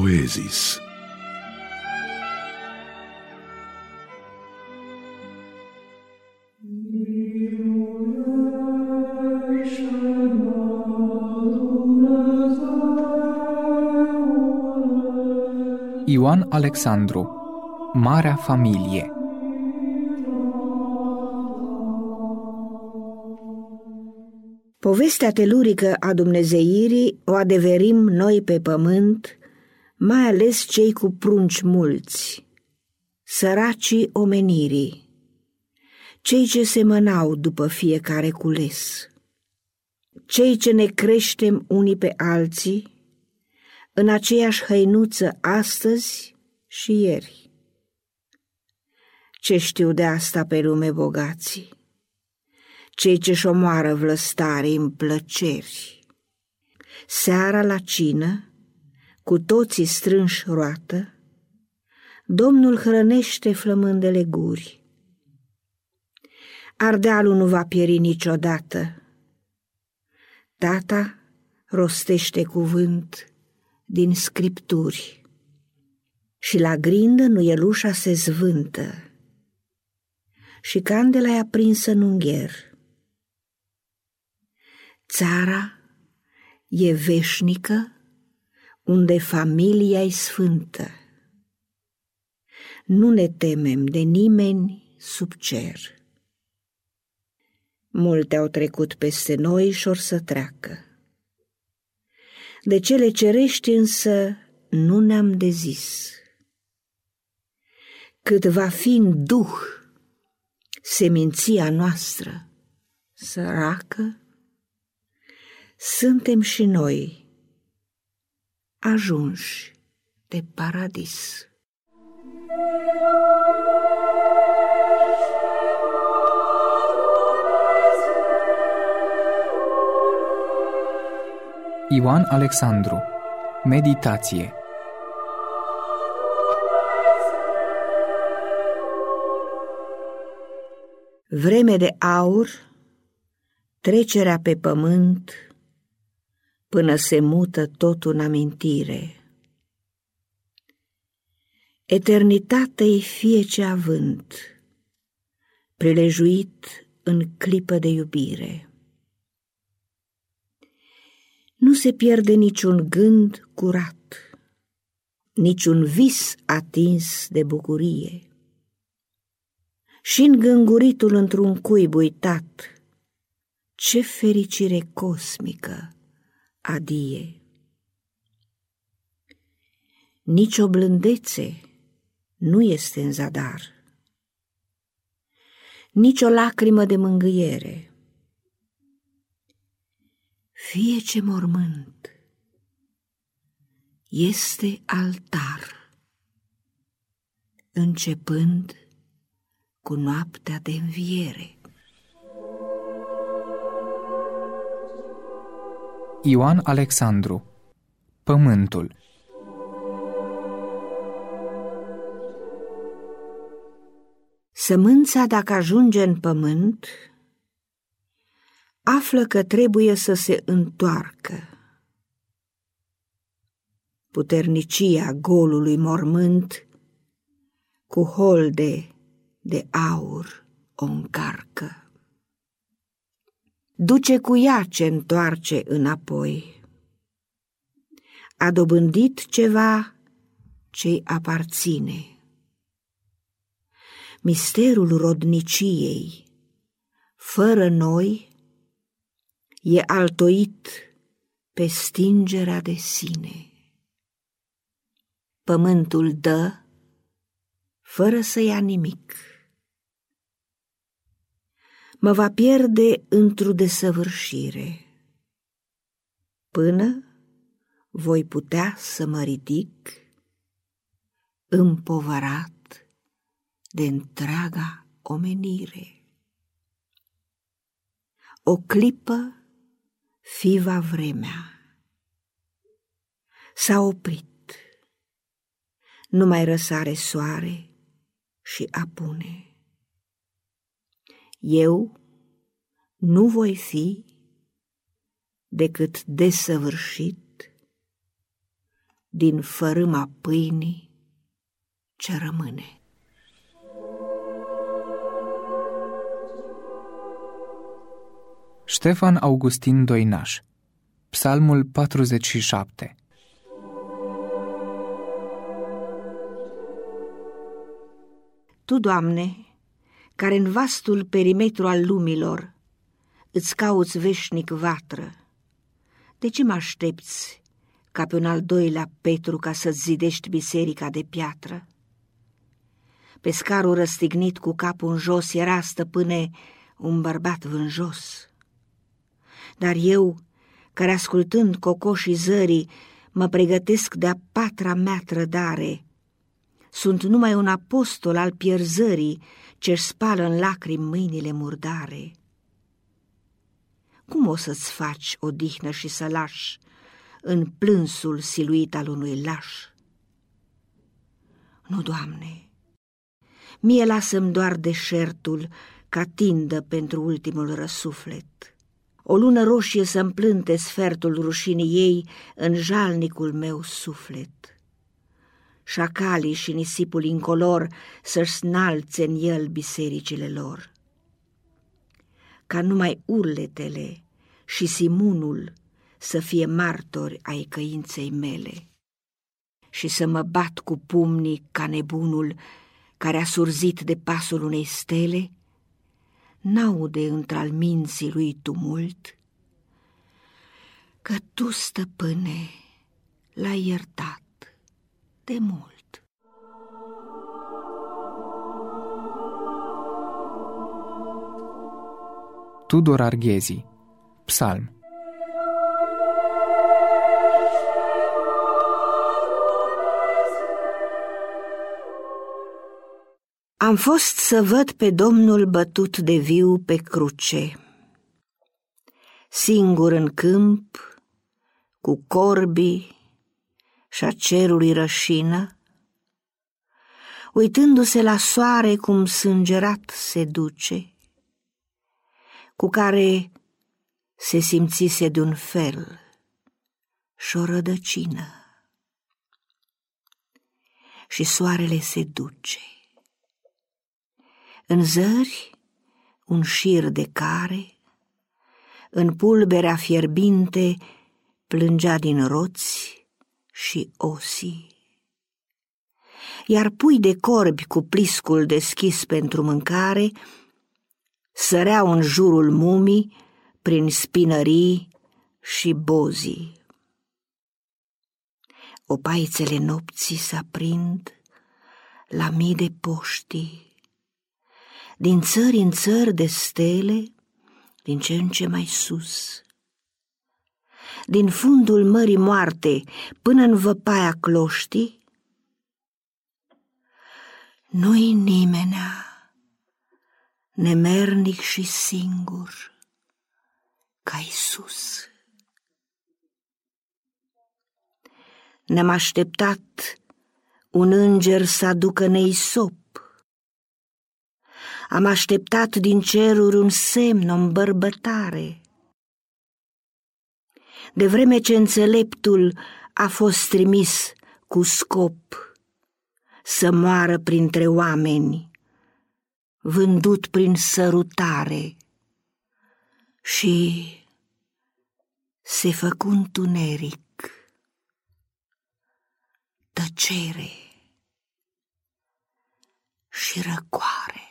poezis. Ioan Alexandru Marea familie Povestea telurică a dumnezeirii o adeverim noi pe pământ, mai ales cei cu prunci mulți, săracii omenirii, cei ce semănau după fiecare cules, cei ce ne creștem unii pe alții, în aceeași hăinuță astăzi și ieri. Ce știu de asta pe lume bogații? Cei ce-și omoară vlăstarii în plăceri. Seara la cină, cu toții strânși roată, Domnul hrănește flămândele guri. Ardealul nu va pieri niciodată. Tata rostește cuvânt din scripturi. Și la grindă nuielușa se zvântă și candela e aprinsă în ungher. Țara e veșnică unde familia e sfântă. Nu ne temem de nimeni sub cer. Multe au trecut peste noi și or să treacă de cele cerești însă nu ne-am dezis. Cât va fi în duh seminția noastră săracă, suntem și noi ajunși de paradis. Ioan Alexandru Meditație Vreme de aur, trecerea pe pământ, până se mută totul în amintire. Eternitatea-i fie ce avânt, prilejuit în clipă de iubire. Nu se pierde niciun gând curat, niciun vis atins de bucurie. Și îngânguritul într-un cuib uitat, ce fericire cosmică adie! Nici o blândețe nu este în zadar, nici o lacrimă de mângâiere, fie ce mormânt este altar, începând cu noaptea de înviere. Ioan Alexandru Pământul Sămânța, dacă ajunge în pământ, află că trebuie să se întoarcă. Puternicia golului mormânt cu holde de aur o încarcă. Duce cu ea ce întoarce înapoi. A dobândit ceva ce-i aparține. Misterul rodniciei, fără noi, e altoit pe stingerea de sine. Pământul dă fără să ia nimic. Mă va pierde într-o desăvârșire, până voi putea să mă ridic împovărat de întreaga omenire. O clipă fiva vremea. S-a oprit, nu mai răsare soare și apune. Eu nu voi fi decât desăvârșit din fărâma pâinii ce rămâne. Ștefan Augustin Doinaș Psalmul 47 Tu, Doamne, care în vastul perimetru al lumilor îți cauți veșnic vatră, de ce mă aștepți ca pe un al doilea Petru ca să-ți zidești biserica de piatră? Pe scarul răstignit cu capul în jos era stăpâne un bărbat vânjos. Dar eu, care ascultând cocoșii zării, mă pregătesc de-a patra mea trădare, sunt numai un apostol al pierzării ce-și spală în lacrimi mâinile murdare. Cum o să-ți faci odihnă și să lași în plânsul siluit al unui laș? Nu, Doamne, mie lasă-mi doar deșertul ca tindă pentru ultimul răsuflet. O lună roșie să-mi plânte sfertul rușinii ei în jalnicul meu suflet. Șacalii și nisipul incolor să-și snalțe în el bisericile lor. Ca numai urletele și simunul să fie martori ai căinței mele și să mă bat cu pumnii ca nebunul care a surzit de pasul unei stele n-aude într-al minții lui tumult, că tu, stăpâne, l-ai iertat de mult. Tudor Arghezi Psalm Am fost să văd pe Domnul bătut de viu pe cruce, singur în câmp, cu corbii și a cerului rășină, uitându-se la soare cum sângerat se duce, cu care se simțise de un fel și o rădăcină. Și soarele se duce în zări, un șir de care, în pulberea fierbinte, plângea din roți și osii. Iar pui de corbi cu pliscul deschis pentru mâncare săreau în jurul mumii prin spinării și bozii. Opaițele nopții s-aprind la mii de poștii din țări în țări de stele, din ce în ce mai sus. Din fundul mării moarte până în văpaia cloștii, nu-i nimenea, nemernic și singur, ca Isus. Ne-am așteptat un înger să aducă neisop, am așteptat din ceruri un semn, o îmbărbătare. De vreme ce înțeleptul a fost trimis cu scop să moară printre oameni, vândut prin sărutare și se făcu întuneric, tăcere și răcoare.